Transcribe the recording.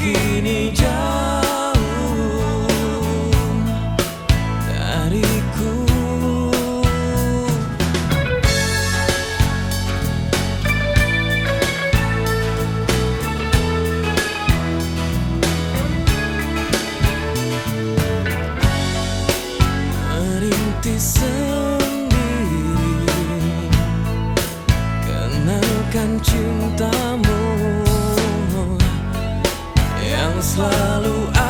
kini jauh dariku. Merintis sendiri Kenalkan cintamu. Selalu ada